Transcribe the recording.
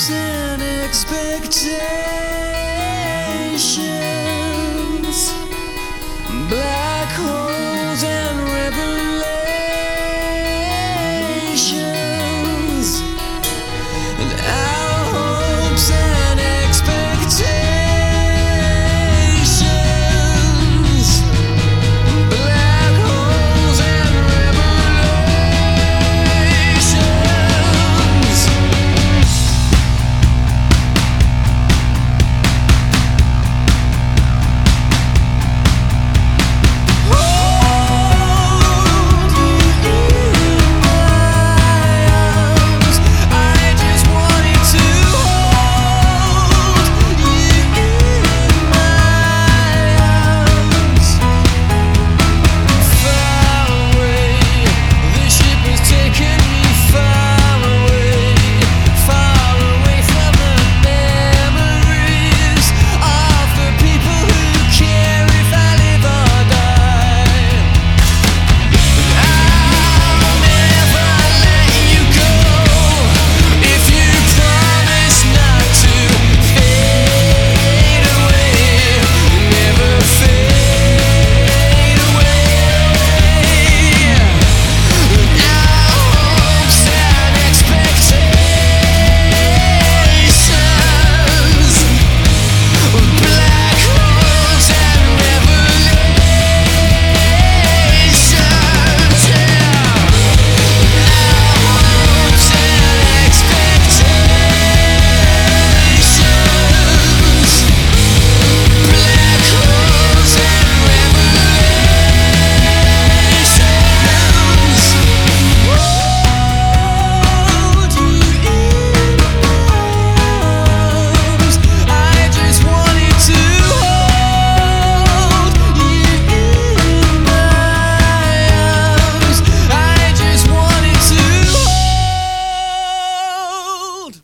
hopes and expectations.